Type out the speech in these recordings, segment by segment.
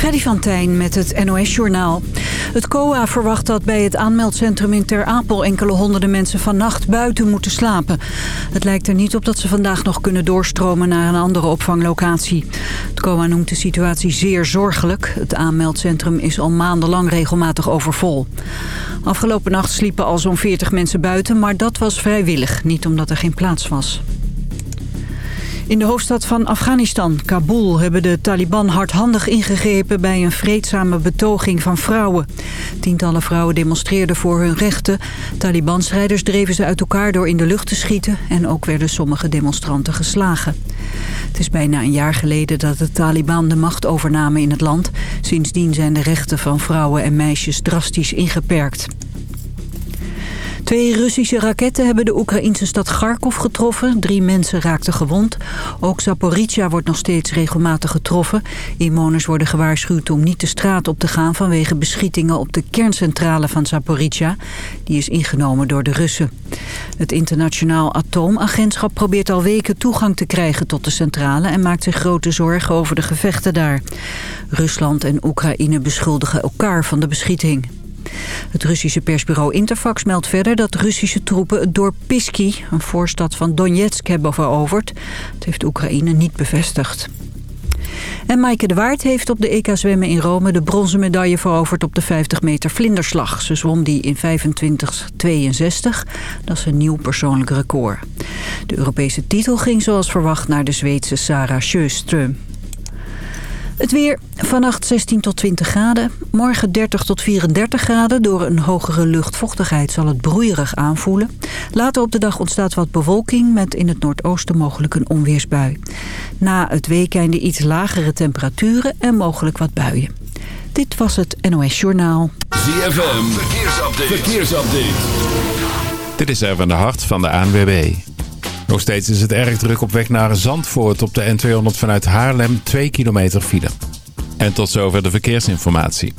Freddy van Tijn met het NOS-journaal. Het COA verwacht dat bij het aanmeldcentrum in Ter Apel... enkele honderden mensen vannacht buiten moeten slapen. Het lijkt er niet op dat ze vandaag nog kunnen doorstromen... naar een andere opvanglocatie. Het COA noemt de situatie zeer zorgelijk. Het aanmeldcentrum is al maandenlang regelmatig overvol. Afgelopen nacht sliepen al zo'n 40 mensen buiten... maar dat was vrijwillig, niet omdat er geen plaats was. In de hoofdstad van Afghanistan, Kabul, hebben de Taliban hardhandig ingegrepen bij een vreedzame betoging van vrouwen. Tientallen vrouwen demonstreerden voor hun rechten. Taliban-strijders dreven ze uit elkaar door in de lucht te schieten en ook werden sommige demonstranten geslagen. Het is bijna een jaar geleden dat de Taliban de macht overnamen in het land. Sindsdien zijn de rechten van vrouwen en meisjes drastisch ingeperkt. Twee Russische raketten hebben de Oekraïnse stad Kharkov getroffen. Drie mensen raakten gewond. Ook Zaporizhia wordt nog steeds regelmatig getroffen. Inwoners worden gewaarschuwd om niet de straat op te gaan... vanwege beschietingen op de kerncentrale van Zaporizhia. Die is ingenomen door de Russen. Het internationaal atoomagentschap probeert al weken toegang te krijgen tot de centrale... en maakt zich grote zorgen over de gevechten daar. Rusland en Oekraïne beschuldigen elkaar van de beschieting. Het Russische persbureau Interfax meldt verder dat Russische troepen het dorp Pisky, een voorstad van Donetsk, hebben veroverd. Het heeft Oekraïne niet bevestigd. En Maaike de Waard heeft op de EK zwemmen in Rome de bronzen medaille veroverd op de 50 meter vlinderslag. Ze zwom die in 25,62. Dat is een nieuw persoonlijk record. De Europese titel ging zoals verwacht naar de Zweedse Sarah Sjöström. Het weer vannacht 16 tot 20 graden. Morgen 30 tot 34 graden. Door een hogere luchtvochtigheid zal het broeierig aanvoelen. Later op de dag ontstaat wat bewolking... met in het noordoosten mogelijk een onweersbui. Na het weekende iets lagere temperaturen en mogelijk wat buien. Dit was het NOS Journaal. ZFM, verkeersupdate. verkeersupdate. Dit is even de hart van de ANWB. Nog steeds is het erg druk op weg naar Zandvoort op de N200 vanuit Haarlem 2 kilometer file. En tot zover de verkeersinformatie.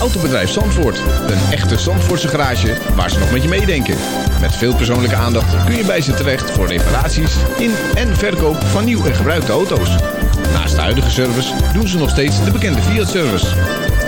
Autobedrijf Zandvoort. Een echte Zandvoortse garage waar ze nog met je meedenken. Met veel persoonlijke aandacht kun je bij ze terecht voor reparaties in en verkoop van nieuw en gebruikte auto's. Naast de huidige service doen ze nog steeds de bekende Fiat-service.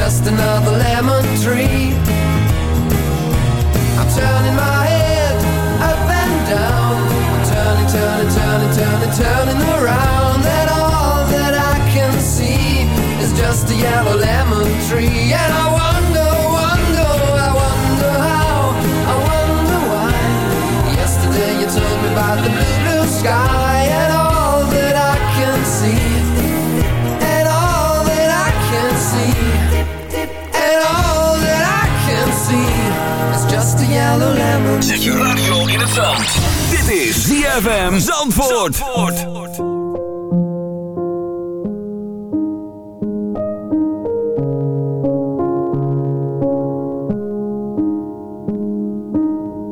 just another lemon tree. ZFM Zandvoort.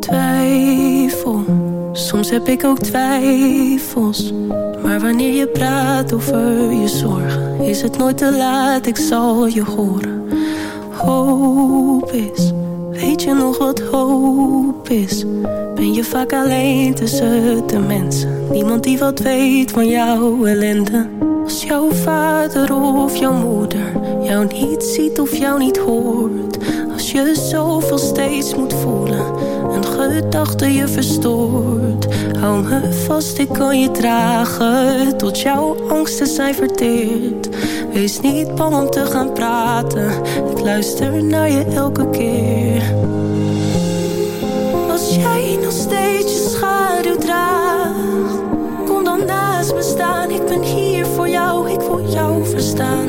Twijfel, soms heb ik ook twijfels. Maar wanneer je praat over je zorgen, is het nooit te laat, ik zal je horen. Hoop is, weet je nog wat hoop is? Ben je vaak alleen tussen de mensen? Niemand die wat weet van jouw ellende. Als jouw vader of jouw moeder jou niet ziet of jou niet hoort. Als je zoveel steeds moet voelen, een gedachte je verstoort. Hou me vast, ik kan je dragen, tot jouw angsten zijn verteerd. Wees niet bang om te gaan praten, ik luister naar je elke keer. Ik ben hier voor jou, ik wil jou verstaan.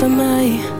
bij mij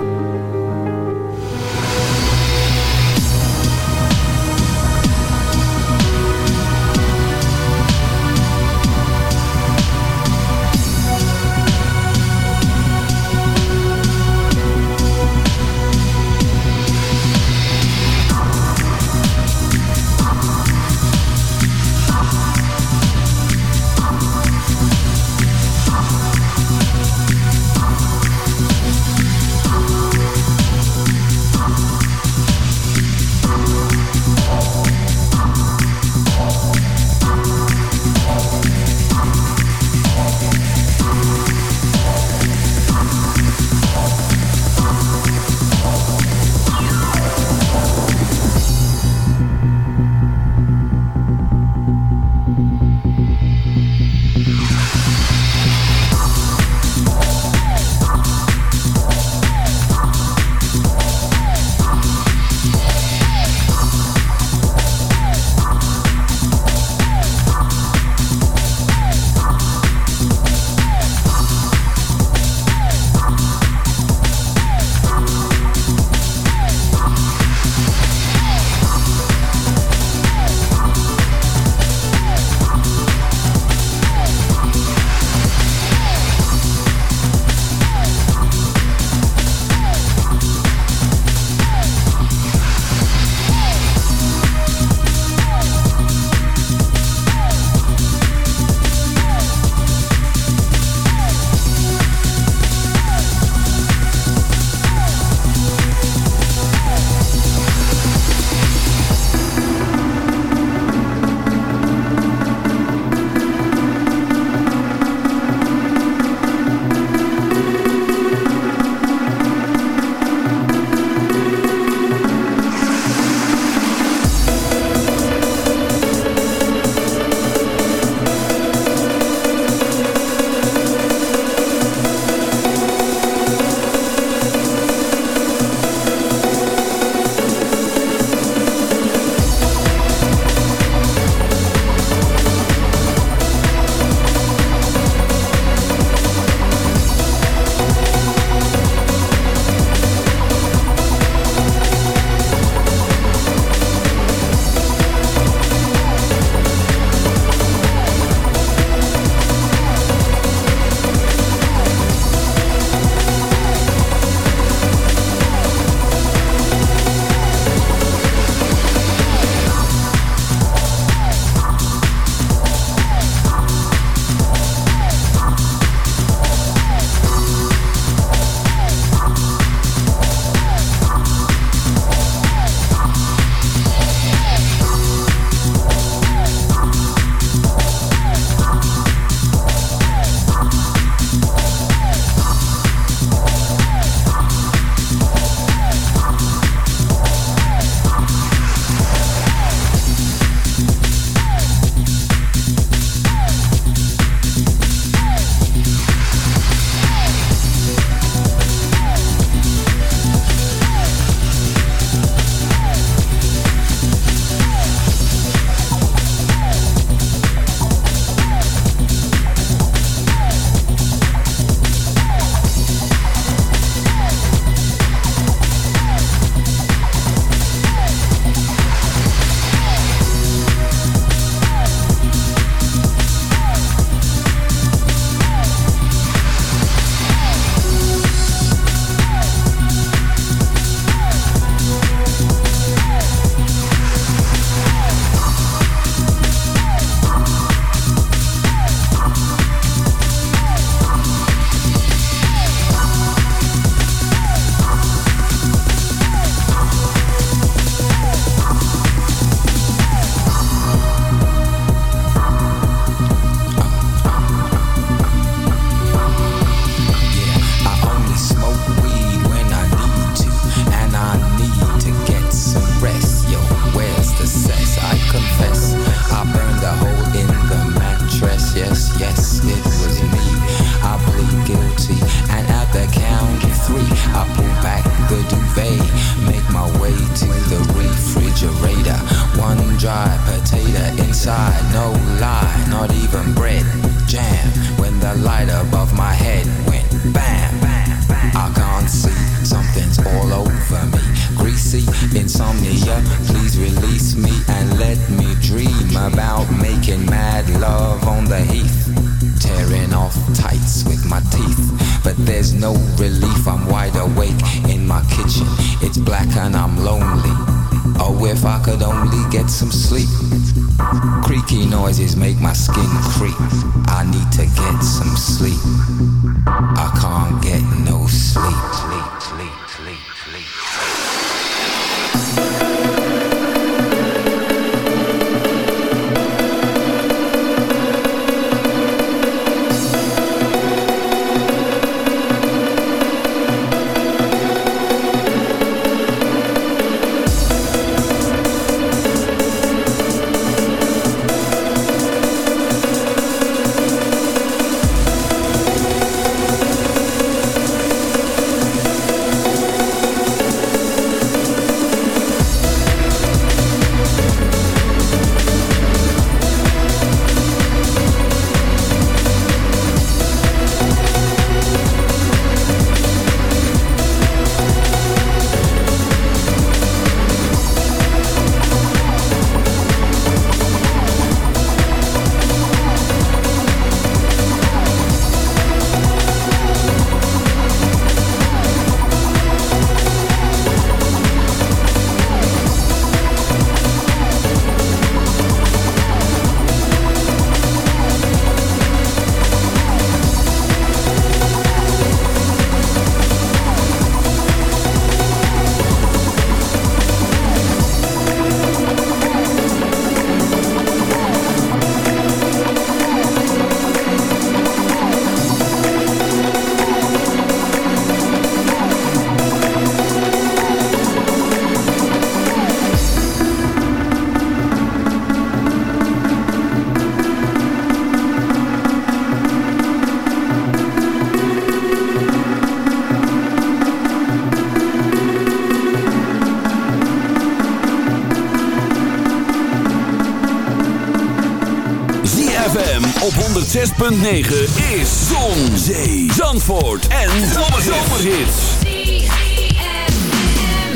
106.9 is Zon, Zee, Zandvoort en Zomerhits.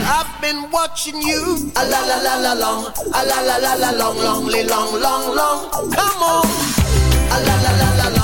I've been watching you, a la la la la long, a la la la la long, long, long, long, long, long, come on, a la la la la long.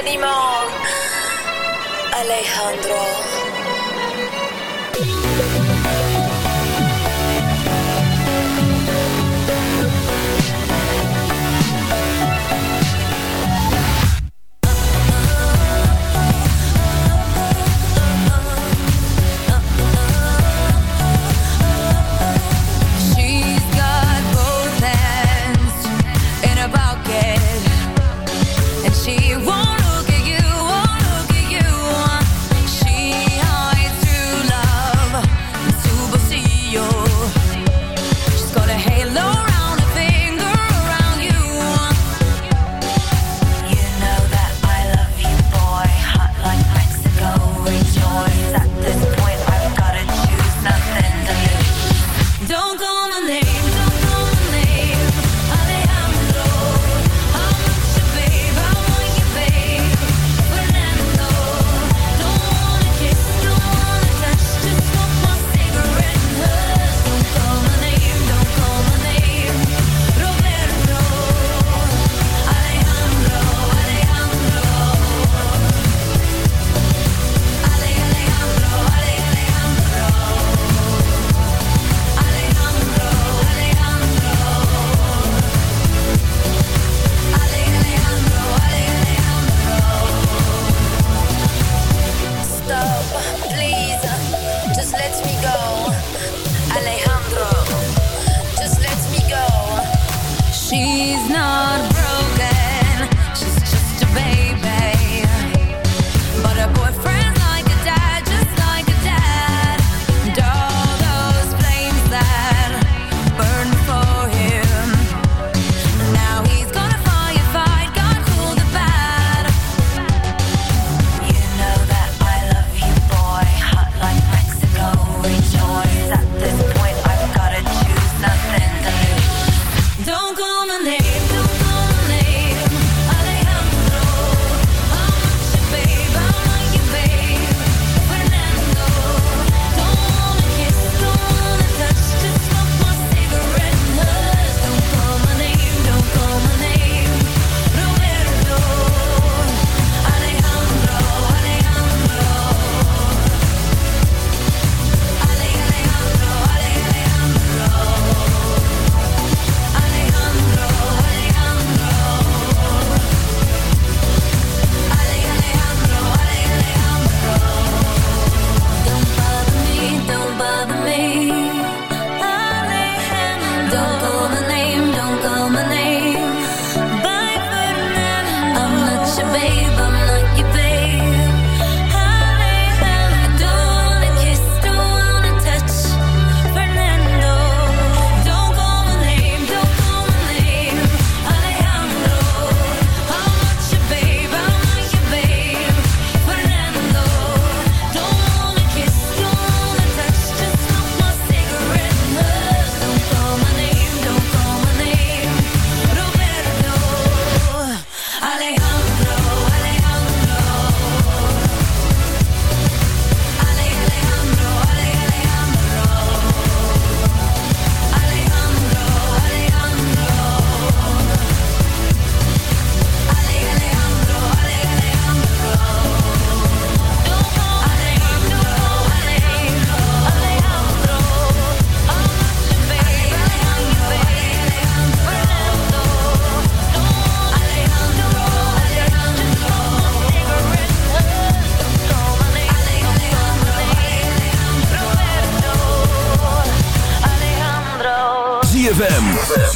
Anymore.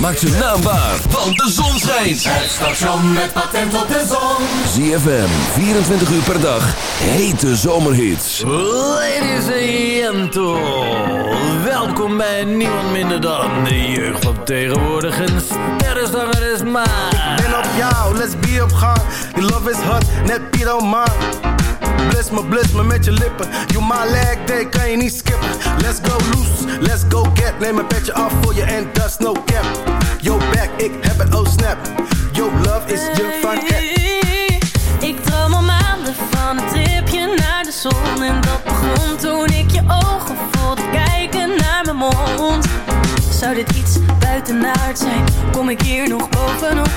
Maakt zijn naam waar, want de zon schijnt. Het station met patent op de zon. ZFM, 24 uur per dag, hete zomerhits. Ladies and gentlemen, welkom bij niemand minder dan de jeugd van tegenwoordig. Een sterrenzanger is maar. Ben op jou, let's be op gang. Die love is hot, net Piet man. Bliss me, bliss me met je lippen. You my leg day, kan je niet skippen. Let's go loose, let's go get. Neem een petje af voor je en is no cap. Yo back, ik heb het, oh snap. Yo love is je van Ik droom al maanden van een tripje naar de zon En dat begon toen ik je ogen voelde kijken naar mijn mond Zou dit iets buitenaard zijn? Kom ik hier nog bovenop?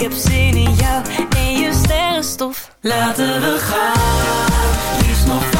Ik heb zin in jou en je sterrenstof. Laten we gaan, liefst nog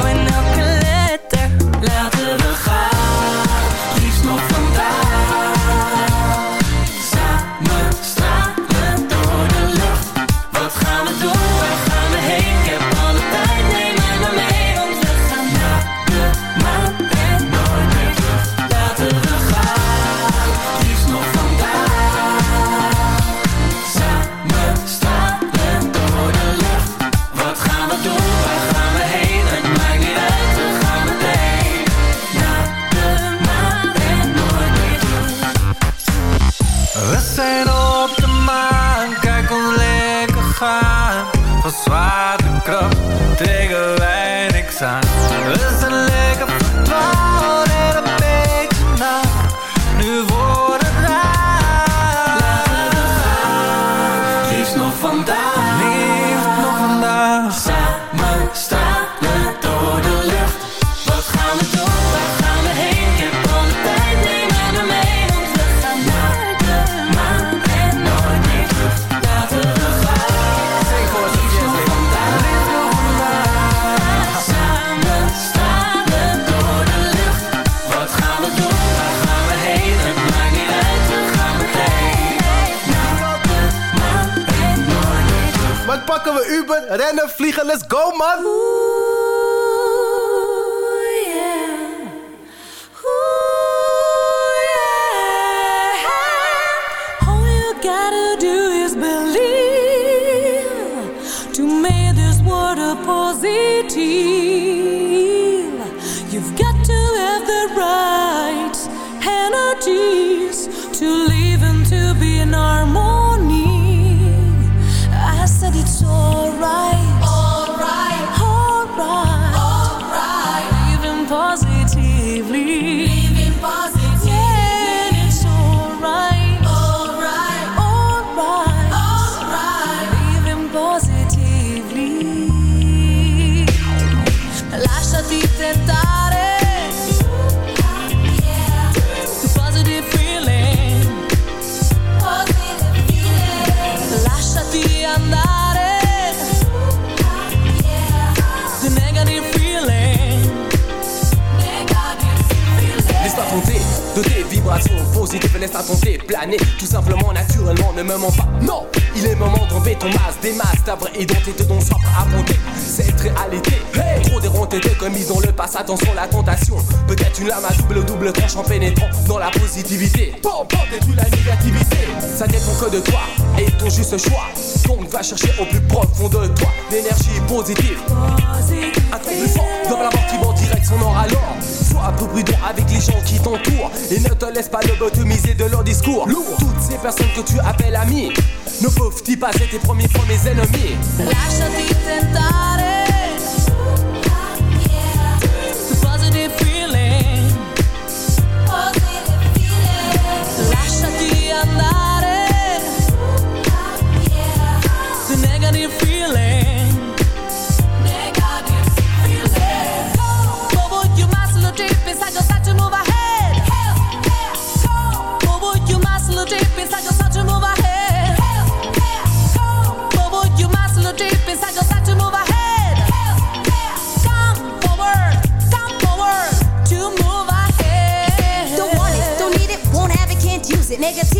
Verliefd op let's go man. Non, il est moment d'enlever ton masque, des masques, ta vraie identité dont soif à monter. Cette réalité, hey, trop déronté de commis dans le passé, attention la tentation. Peut-être une lame à double double tranche en pénétrant dans la positivité. Bon, bon, détruis la négativité. Ça dépend que de toi et ton juste choix. Donc va chercher au plus profond de toi l'énergie positive. Un truc plus fort dans la mort qui vend direct son or à l'or. Sois un peu prudent avec les gens qui t'entourent et ne te laisse pas lobotomiser de leur discours. Lourd. Toutes ces personnes que tu appelles amis ne peuvent-ils pas être tes premiers fois mes ennemis? Lasciati tentare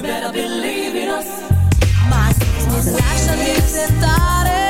You better believe in us. My tentare Positive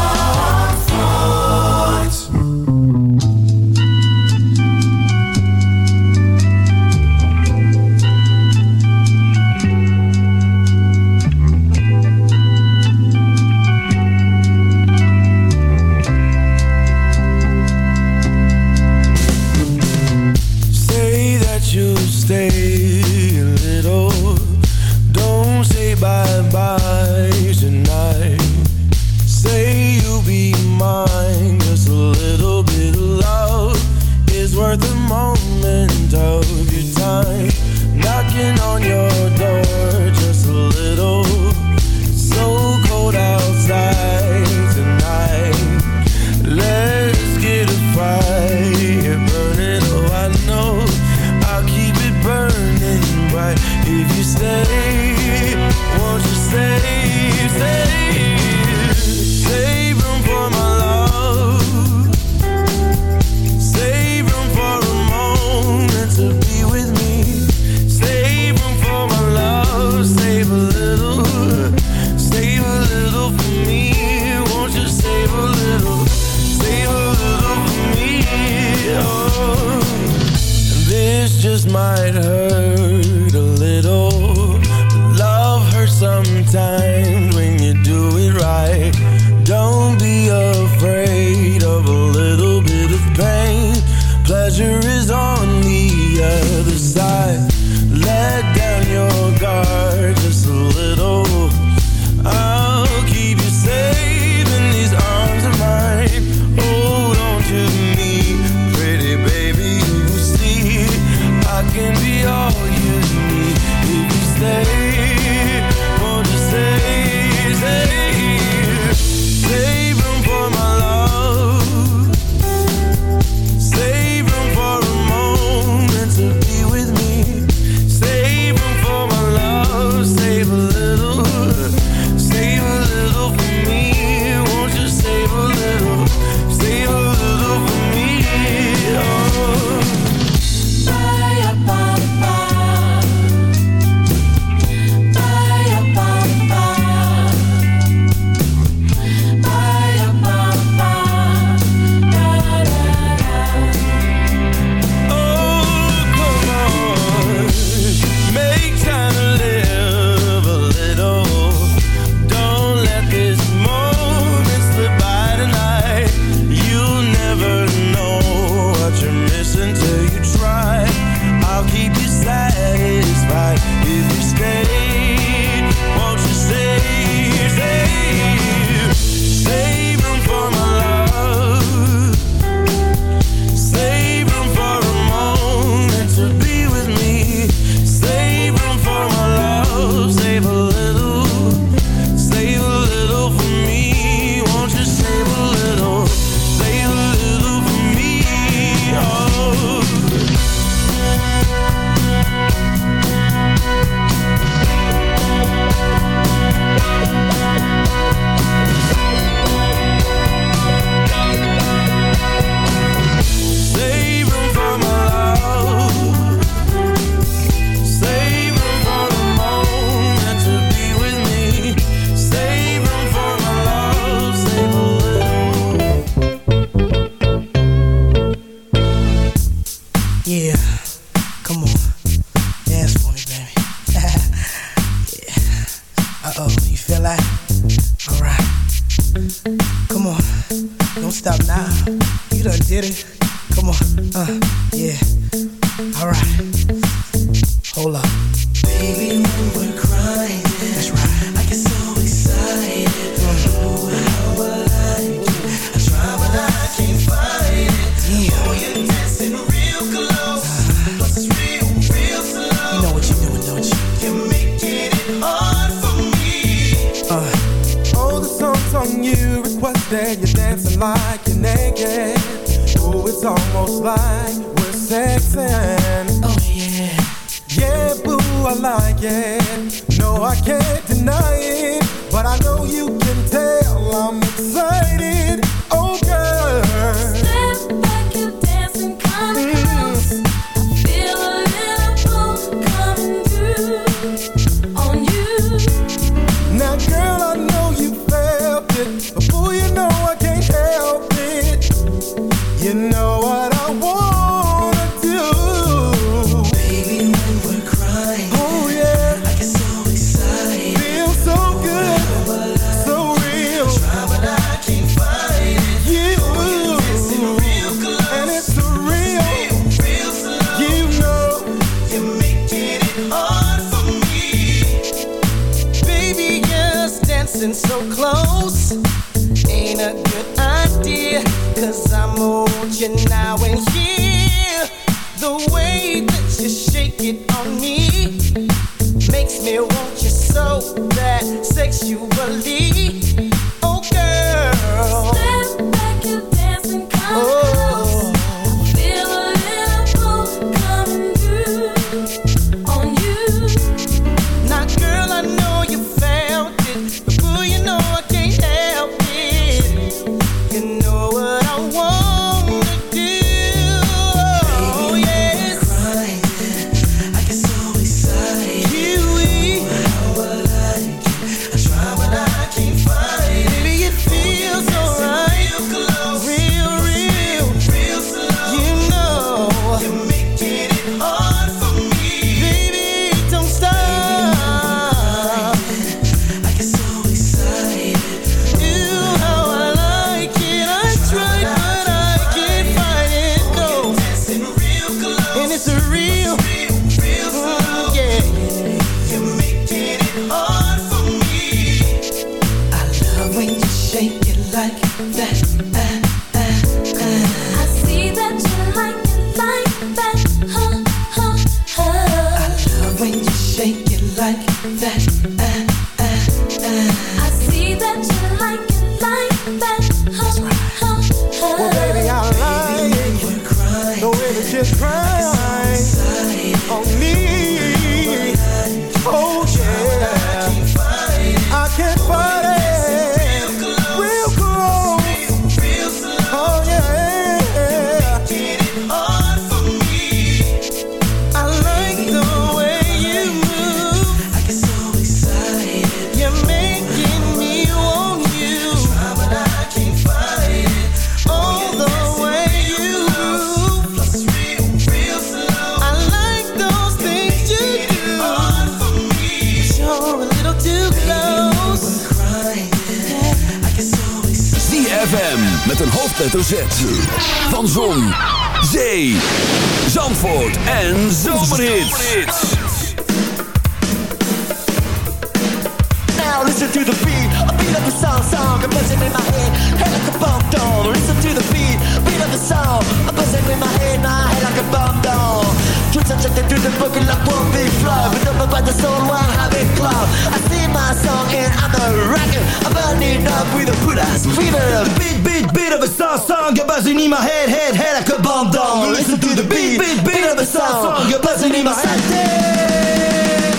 You're buzzing in my head.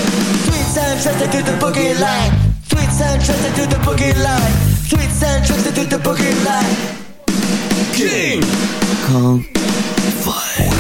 Sweet soundtracks to the boogie line. Sweet soundtracks to the boogie line. Sweet soundtracks to the boogie line. King Kong Fire.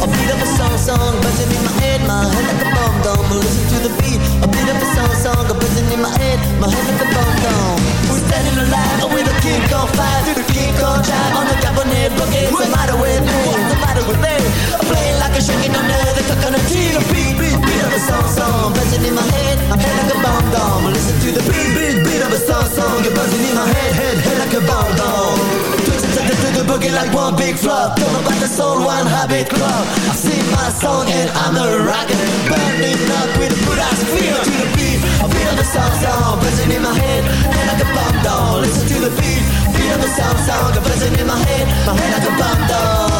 A beat of a song song buzzing in my head My head like a bomb dome But listen to the beat. A beat of a song song buzzing in my head My head like a bomb dome We're standing alive With a kick on fire To the kick on drive. On a cabinet boogie What's the matter with me? What's the matter with me? I'm playing like a shaking on under the coconut tree The beat, beat, beat of a song song Buzzing in my head My head like a bomb dome Listen to the beat, beat, beat of a song song buzzing in my head, head, head like a bomb dome the boogie like one big flop. Don't know about the soul, one habit club. I sing my song and I'm a rockin', Burning up with a good ass feel. To the beat, I feel the sound sound Buzzing in my head, head I can bomb down Listen to the beat, feel the sound sound Buzzing in my head, my head I a bomb down